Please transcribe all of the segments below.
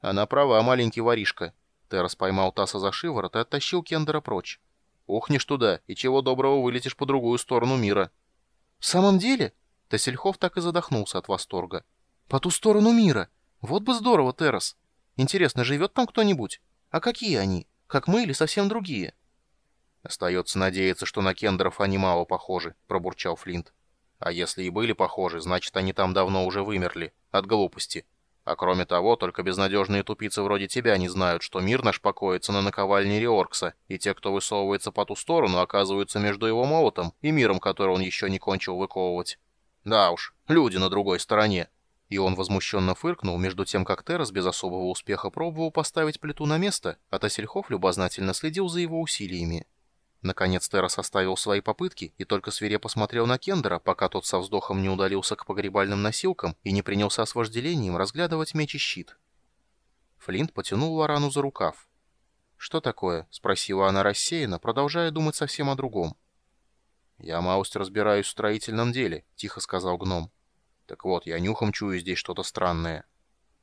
Она права, маленький воришка. Террас поймал Таса за шиворот и оттащил Кендера прочь. Ухнешь туда, и чего доброго вылетишь по другую сторону мира. В самом деле? Тасельхов так и задохнулся от восторга. По ту сторону мира. Вот бы здорово, Террас. Интересно, живет там кто-нибудь? А какие они? Как мы или совсем другие? Остается надеяться, что на кендеров они мало похожи, пробурчал Флинт. А если и были похожи, значит, они там давно уже вымерли. От глупости. А кроме того, только безнадежные тупицы вроде тебя не знают, что мир наш покоится на наковальне Риоркса, и те, кто высовывается по ту сторону, оказываются между его молотом и миром, который он еще не кончил выковывать. Да уж, люди на другой стороне. И он возмущенно фыркнул, между тем, как Террас без особого успеха пробовал поставить плиту на место, а Тассельхов любознательно следил за его усилиями. Наконец Террас оставил свои попытки и только свирепо смотрел на Кендера, пока тот со вздохом не удалился к погребальным носилкам и не принялся с вожделением разглядывать меч и щит. Флинт потянул Варану за рукав. «Что такое?» — спросила она рассеянно, продолжая думать совсем о другом. «Я малость разбираюсь в строительном деле», — тихо сказал гном. «Так вот, я нюхом чую здесь что-то странное».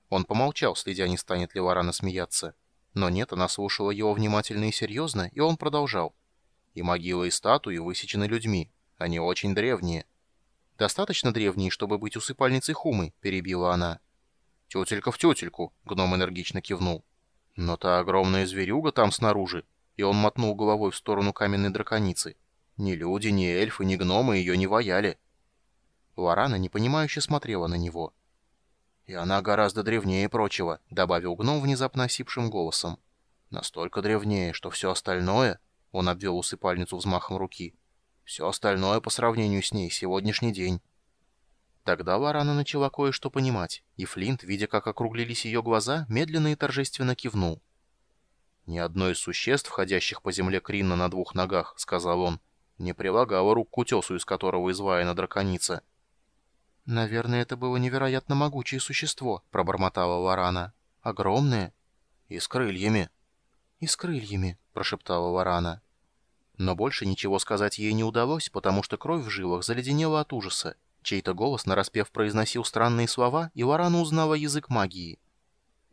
Он помолчал, следя, не станет ли Варана смеяться. Но нет, она слушала его внимательно и серьезно, и он продолжал. И могилы и статуи высечены людьми. Они очень древние. Достаточно древние, чтобы быть усыпальницей Хумы, перебила она. Тетелька в тетельку, гном энергично кивнул. Но та огромная зверюга там снаружи. И он мотнул головой в сторону каменной драконицы. Ни люди, ни эльфы, ни гномы ее не вояли. Лорана непонимающе смотрела на него. «И она гораздо древнее прочего», — добавил гном внезапно осипшим голосом. «Настолько древнее, что все остальное...» Он обвел усыпальницу взмахом руки. «Все остальное по сравнению с ней сегодняшний день». Тогда Лорана начала кое-что понимать, и Флинт, видя, как округлились ее глаза, медленно и торжественно кивнул. «Ни одно из существ, ходящих по земле Кринна на двух ногах, — сказал он, — не прилагало рук к утесу, из которого изваяна драконица». «Наверное, это было невероятно могучее существо», — пробормотала Лорана. «Огромное». «И с крыльями». «И с крыльями», — прошептала Лорана. Но больше ничего сказать ей не удалось, потому что кровь в жилах заледенела от ужаса. Чей-то голос нараспев произносил странные слова, и Варана узнала язык магии.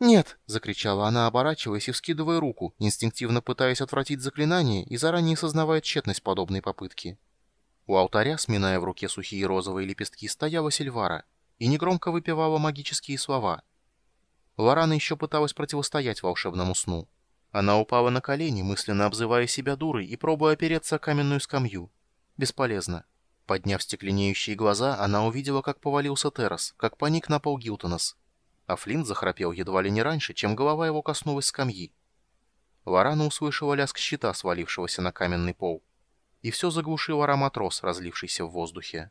«Нет!» — закричала она, оборачиваясь и вскидывая руку, инстинктивно пытаясь отвратить заклинание и заранее сознавая тщетность подобной попытки. У алтаря, сминая в руке сухие розовые лепестки, стояла Сильвара и негромко выпивала магические слова. Варана еще пыталась противостоять волшебному сну. Она упала на колени, мысленно обзывая себя дурой и пробуя опереться о каменную скамью. Бесполезно. Подняв стекленеющие глаза, она увидела, как повалился Террас, как паник на пол Гилтонос. А Флинт захрапел едва ли не раньше, чем голова его коснулась скамьи. Варана услышала лязг щита, свалившегося на каменный пол. И все заглушил аромат роз, разлившийся в воздухе.